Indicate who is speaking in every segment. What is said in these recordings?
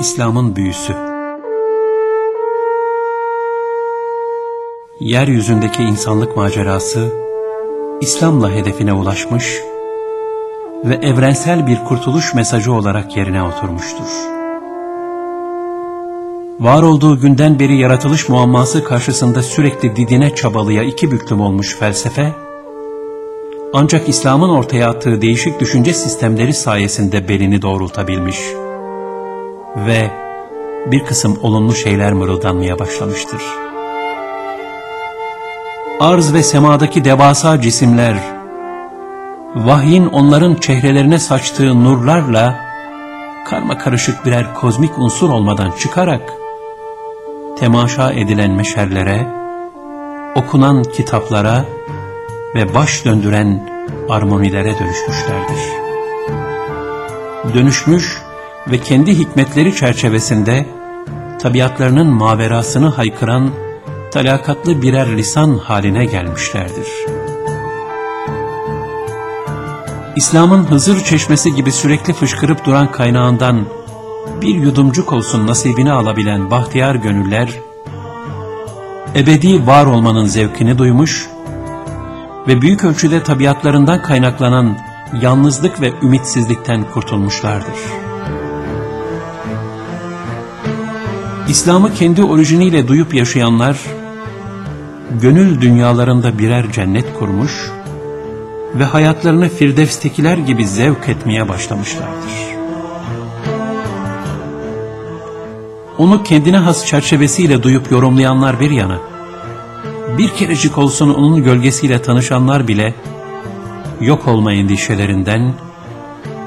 Speaker 1: İslam'ın büyüsü Yeryüzündeki insanlık macerası İslam'la hedefine ulaşmış ve evrensel bir kurtuluş mesajı olarak yerine oturmuştur. Var olduğu günden beri yaratılış muamması karşısında sürekli didine çabalıya iki büklüm olmuş felsefe, ancak İslam'ın ortaya attığı değişik düşünce sistemleri sayesinde belini doğrultabilmiş ve bir kısım olumlu şeyler mırıldanmaya başlamıştır. Arz ve semadaki devasa cisimler, vahyin onların çehrelerine saçtığı nurlarla karma karışık birer kozmik unsur olmadan çıkarak, temaşa edilen meşerlere, okunan kitaplara ve baş döndüren armonilere dönüşmüşlerdir. Dönüşmüş ve kendi hikmetleri çerçevesinde tabiatlarının maverasını haykıran talakatlı birer lisan haline gelmişlerdir. İslam'ın Hızır çeşmesi gibi sürekli fışkırıp duran kaynağından bir yudumcuk olsun nasibini alabilen bahtiyar gönüller, ebedi var olmanın zevkini duymuş ve büyük ölçüde tabiatlarından kaynaklanan yalnızlık ve ümitsizlikten kurtulmuşlardır. İslam'ı kendi orijiniyle duyup yaşayanlar, gönül dünyalarında birer cennet kurmuş ve hayatlarını Firdevs'tekiler gibi zevk etmeye başlamışlardır. Onu kendine has çerçevesiyle duyup yorumlayanlar bir yana, bir kerecik olsun onun gölgesiyle tanışanlar bile, yok olma endişelerinden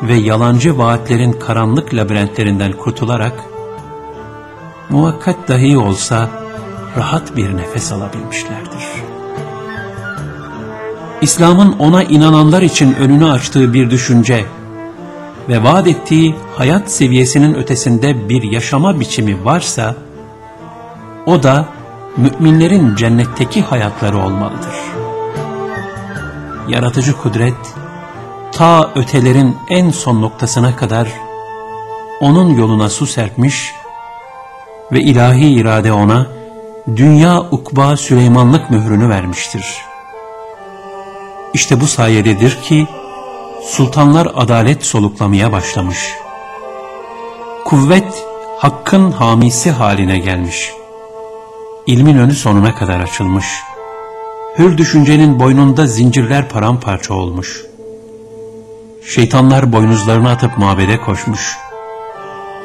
Speaker 1: ve yalancı vaatlerin karanlık labirentlerinden kurtularak, muhakkak dahi olsa rahat bir nefes alabilmişlerdir. İslam'ın ona inananlar için önünü açtığı bir düşünce ve vaat ettiği hayat seviyesinin ötesinde bir yaşama biçimi varsa, o da müminlerin cennetteki hayatları olmalıdır. Yaratıcı kudret, ta ötelerin en son noktasına kadar onun yoluna su serpmiş ve ilahi irade ona dünya ukba Süleymanlık mührünü vermiştir. İşte bu sayededir ki sultanlar adalet soluklamaya başlamış. Kuvvet hakkın hamisi haline gelmiş. İlmin önü sonuna kadar açılmış. Hür düşüncenin boynunda zincirler paramparça olmuş. Şeytanlar boynuzlarını atıp mabede koşmuş.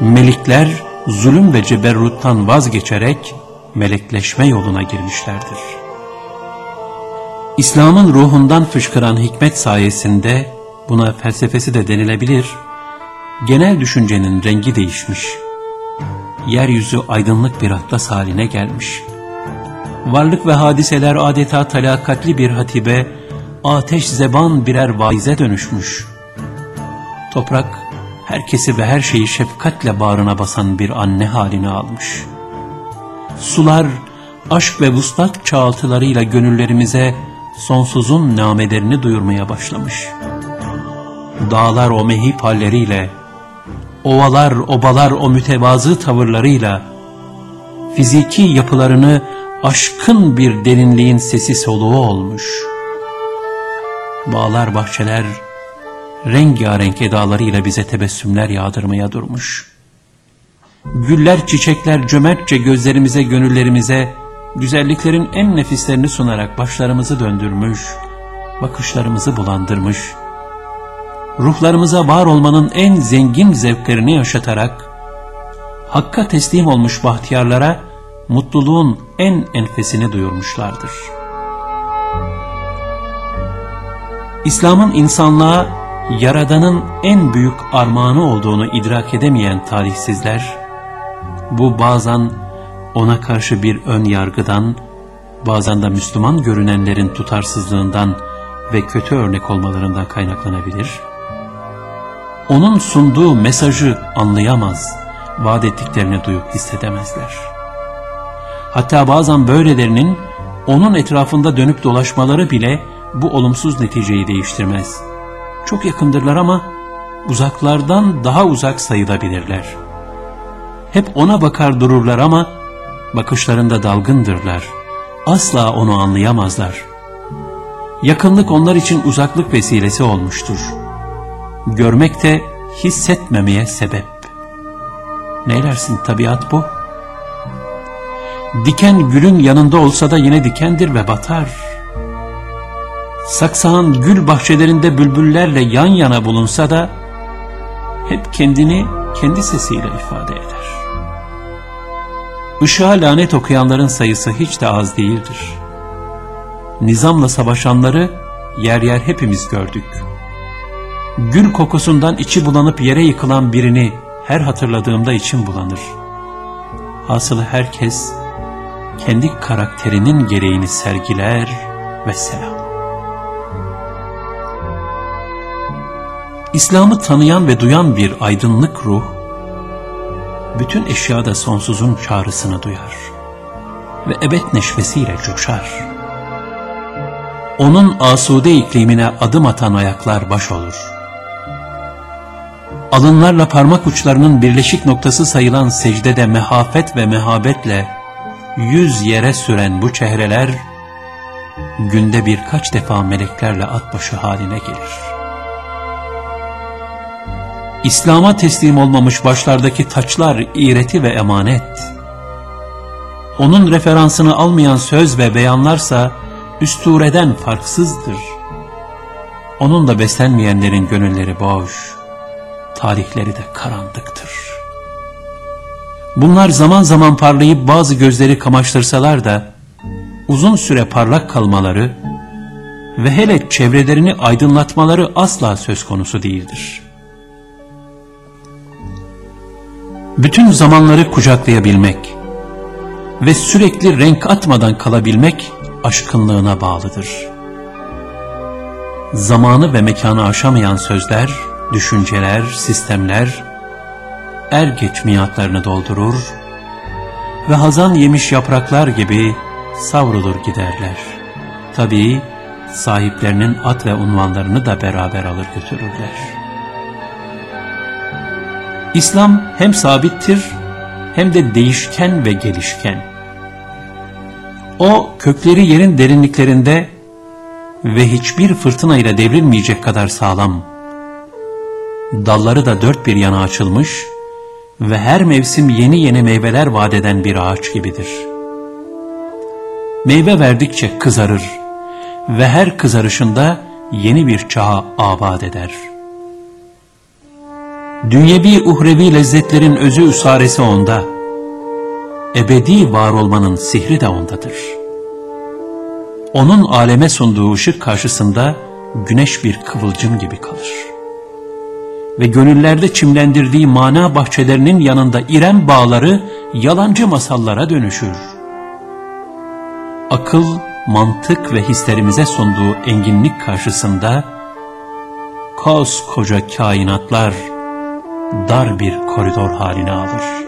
Speaker 1: Melikler zulüm ve ceberruttan vazgeçerek melekleşme yoluna girmişlerdir. İslam'ın ruhundan fışkıran hikmet sayesinde buna felsefesi de denilebilir, genel düşüncenin rengi değişmiş. Yeryüzü aydınlık bir atlas haline gelmiş. Varlık ve hadiseler adeta talakatli bir hatibe, ateş zeban birer vaize dönüşmüş. Toprak, herkesi ve her şeyi şefkatle bağrına basan bir anne haline almış. Sular, aşk ve vuslat çağaltılarıyla gönüllerimize sonsuzun namelerini duyurmaya başlamış.'' dağlar o mehip halleriyle, ovalar obalar o mütevazı tavırlarıyla, fiziki yapılarını aşkın bir derinliğin sesi soluğu olmuş. Bağlar bahçeler rengarenk edalarıyla bize tebessümler yağdırmaya durmuş. Güller çiçekler cömertçe gözlerimize gönüllerimize güzelliklerin en nefislerini sunarak başlarımızı döndürmüş, bakışlarımızı bulandırmış.'' ruhlarımıza var olmanın en zengin zevklerini yaşatarak, Hakka teslim olmuş bahtiyarlara mutluluğun en enfesini duyurmuşlardır. İslam'ın insanlığa Yaradan'ın en büyük armağanı olduğunu idrak edemeyen talihsizler, bu bazen ona karşı bir ön yargıdan, bazen de Müslüman görünenlerin tutarsızlığından ve kötü örnek olmalarından kaynaklanabilir onun sunduğu mesajı anlayamaz, vaat ettiklerini duyup hissedemezler. Hatta bazen böylelerinin onun etrafında dönüp dolaşmaları bile bu olumsuz neticeyi değiştirmez. Çok yakındırlar ama uzaklardan daha uzak sayılabilirler. hep ona bakar dururlar ama bakışlarında dalgındırlar. Asla onu anlayamazlar. Yakınlık onlar için uzaklık vesilesi olmuştur. Görmek de hissetmemeye sebep. Neylersin tabiat bu? Diken gülün yanında olsa da yine dikendir ve batar. Saksağın gül bahçelerinde bülbüllerle yan yana bulunsa da hep kendini kendi sesiyle ifade eder. Işığa lanet okuyanların sayısı hiç de az değildir. Nizamla savaşanları yer yer hepimiz gördük. Gül kokusundan içi bulanıp yere yıkılan birini her hatırladığımda içim bulanır. Hasılı herkes kendi karakterinin gereğini sergiler ve selam. İslam'ı tanıyan ve duyan bir aydınlık ruh, bütün eşyada sonsuzun çağrısını duyar ve ebed neşvesiyle coşar. Onun asude iklimine adım atan ayaklar baş olur. Alınlarla parmak uçlarının birleşik noktası sayılan secdede mehafet ve mehabetle yüz yere süren bu çehreler, günde birkaç defa meleklerle at başı haline gelir.'' İslam'a teslim olmamış başlardaki taçlar iğreti ve emanet. Onun referansını almayan söz ve beyanlarsa üstüreden farksızdır. Onunla beslenmeyenlerin gönülleri boş, tarihleri de karanlıktır. Bunlar zaman zaman parlayıp bazı gözleri kamaştırsalar da uzun süre parlak kalmaları ve hele çevrelerini aydınlatmaları asla söz konusu değildir.'' Bütün zamanları kucaklayabilmek ve sürekli renk atmadan kalabilmek aşkınlığına bağlıdır. Zamanı ve mekanı aşamayan sözler, düşünceler, sistemler er geç miyatlarını doldurur ve hazan yemiş yapraklar gibi savrulur giderler. Tabii sahiplerinin at ve unvanlarını da beraber alır götürürler.'' İslam hem sabittir hem de değişken ve gelişken. O kökleri yerin derinliklerinde ve hiçbir fırtına ile devrilmeyecek kadar sağlam. Dalları da dört bir yana açılmış ve her mevsim yeni yeni meyveler vadeden bir ağaç gibidir. Meyve verdikçe kızarır ve her kızarışında yeni bir çağa abad eder.'' Dünyevi uhrevi lezzetlerin özü üsaresi onda. Ebedi var olmanın sihri de ondadır. Onun aleme sunduğu ışık karşısında güneş bir kıvılcım gibi kalır. Ve gönüllerde çimlendirdiği mana bahçelerinin yanında irem bağları yalancı masallara dönüşür. Akıl, mantık ve hislerimize sunduğu enginlik karşısında koskoca kainatlar dar bir koridor haline alır.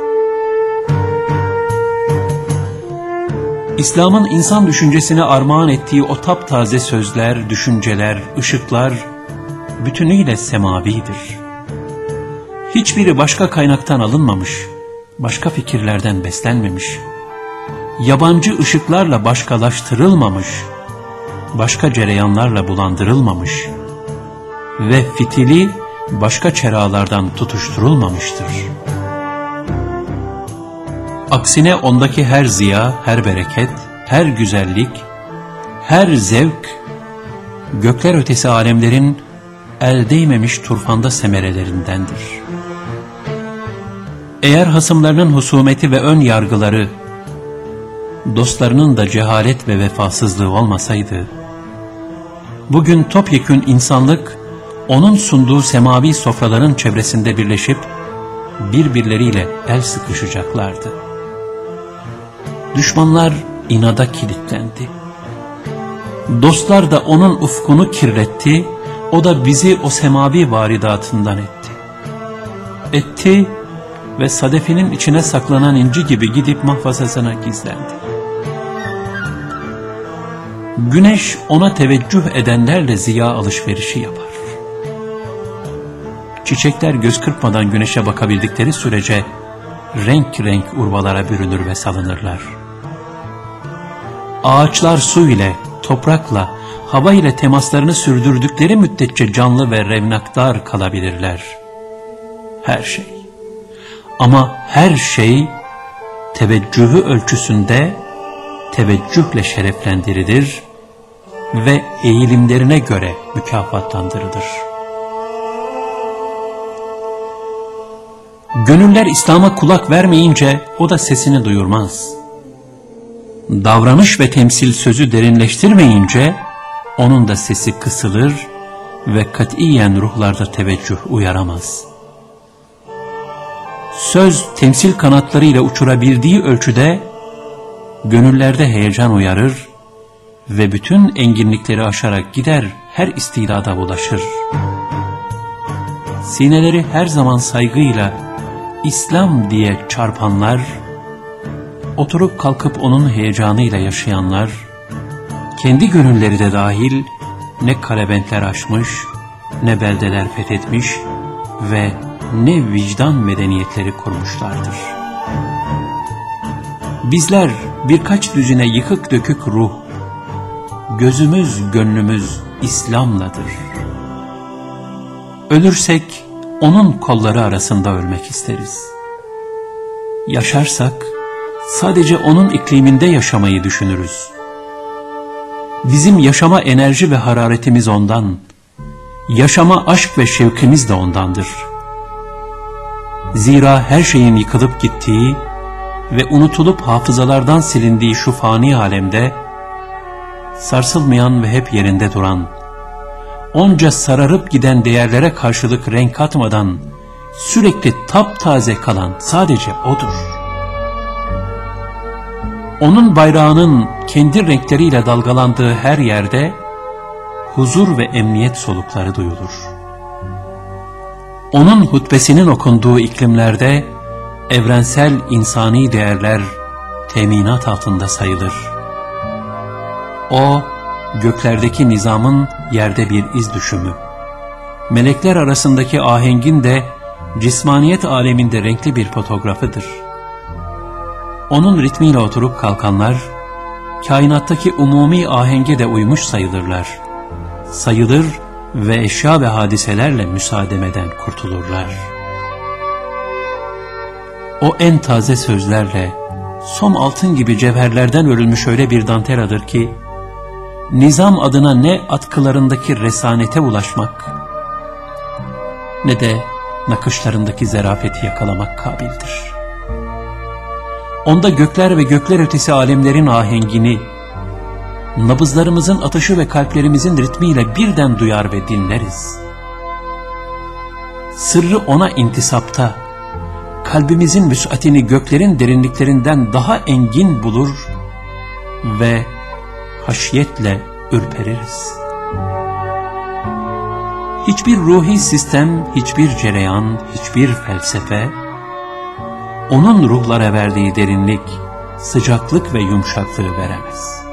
Speaker 1: İslam'ın insan düşüncesine armağan ettiği o taptaze sözler, düşünceler, ışıklar bütünüyle semavidir. Hiçbiri başka kaynaktan alınmamış, başka fikirlerden beslenmemiş, yabancı ışıklarla başkalaştırılmamış, başka cereyanlarla bulandırılmamış ve fitili başka çeralardan tutuşturulmamıştır. Aksine ondaki her ziya, her bereket, her güzellik, her zevk, gökler ötesi alemlerin el değmemiş turfanda semerelerindendir. Eğer hasımlarının husumeti ve ön yargıları, dostlarının da cehalet ve vefasızlığı olmasaydı, bugün topyekün insanlık, onun sunduğu semavi sofraların çevresinde birleşip birbirleriyle el sıkışacaklardı. Düşmanlar inada kilitlendi. Dostlar da onun ufkunu kirletti, o da bizi o semavi varidatından etti. Etti ve sadefinin içine saklanan inci gibi gidip mahfazasına gizlendi. Güneş ona teveccüh edenlerle ziya alışverişi yapar. Çiçekler göz kırpmadan güneşe bakabildikleri sürece renk renk urbalara bürünür ve salınırlar. Ağaçlar su ile, toprakla, hava ile temaslarını sürdürdükleri müddetçe canlı ve revnaktar kalabilirler. Her şey. Ama her şey teveccühü ölçüsünde teveccühle şereflendirilir ve eğilimlerine göre mükafatlandırılır. Gönüller İslam'a kulak vermeyince o da sesini duyurmaz. Davranış ve temsil sözü derinleştirmeyince onun da sesi kısılır ve katiyen ruhlarda teveccüh uyaramaz. Söz temsil kanatlarıyla uçurabildiği ölçüde gönüllerde heyecan uyarır ve bütün enginlikleri aşarak gider her istilada ulaşır. Sineleri her zaman saygıyla İslam diye çarpanlar, oturup kalkıp onun heyecanıyla yaşayanlar, kendi gönülleri de dahil ne kalebentler aşmış, ne beldeler fethetmiş ve ne vicdan medeniyetleri kurmuşlardır. Bizler birkaç düzine yıkık dökük ruh, gözümüz gönlümüz İslam'ladır. Ölürsek onun kolları arasında ölmek isteriz. Yaşarsak sadece onun ikliminde yaşamayı düşünürüz. Bizim yaşama enerji ve hararetimiz ondan, yaşama aşk ve şevkimiz de ondandır. Zira her şeyin yıkılıp gittiği ve unutulup hafızalardan silindiği şu fani alemde, sarsılmayan ve hep yerinde duran, onca sararıp giden değerlere karşılık renk katmadan, sürekli taptaze kalan sadece O'dur. Onun bayrağının kendi renkleriyle dalgalandığı her yerde, huzur ve emniyet solukları duyulur. Onun hutbesinin okunduğu iklimlerde, evrensel insani değerler teminat altında sayılır. O, göklerdeki nizamın yerde bir iz düşümü. Melekler arasındaki ahengin de cismaniyet aleminde renkli bir fotoğrafıdır. Onun ritmiyle oturup kalkanlar, kainattaki umumi ahenge de uymuş sayılırlar. Sayılır ve eşya ve hadiselerle müsaademeden kurtulurlar. O en taze sözlerle, som altın gibi cevherlerden örülmüş öyle bir danteladır ki, nizam adına ne atkılarındaki resanete ulaşmak ne de nakışlarındaki zerafeti yakalamak kabildir. Onda gökler ve gökler ötesi alemlerin ahengini, nabızlarımızın atışı ve kalplerimizin ritmiyle birden duyar ve dinleriz. Sırrı ona intisapta, kalbimizin müsatini göklerin derinliklerinden daha engin bulur ve haşyetle ürpeririz. Hiçbir ruhi sistem, hiçbir cereyan, hiçbir felsefe, onun ruhlara verdiği derinlik, sıcaklık ve yumuşaklığı veremez.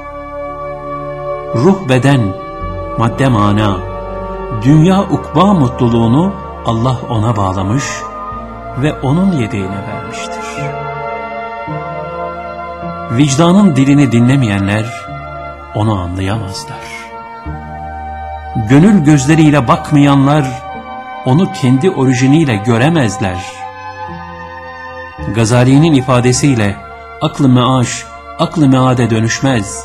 Speaker 1: Ruh beden, madde mana, dünya ukba mutluluğunu Allah ona bağlamış ve onun yedeğine vermiştir. Vicdanın dilini dinlemeyenler, onu anlayamazlar. Gönül gözleriyle bakmayanlar onu kendi orijiniyle göremezler. Gazali'nin ifadesiyle aklı meaş, aklı meade dönüşmez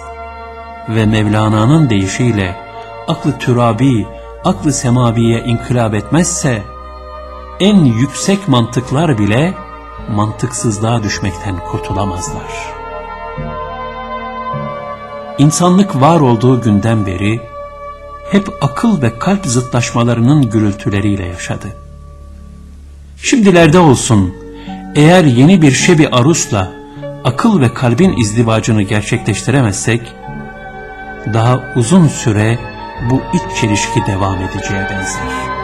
Speaker 1: ve Mevlana'nın deyişiyle aklı türabi, aklı semaviye inkılap etmezse en yüksek mantıklar bile mantıksızlığa düşmekten kurtulamazlar.'' İnsanlık var olduğu günden beri hep akıl ve kalp zıtlaşmalarının gürültüleriyle yaşadı. Şimdilerde olsun eğer yeni bir şebi arusla akıl ve kalbin izdivacını gerçekleştiremezsek daha uzun süre bu iç çelişki devam edeceğe benzer.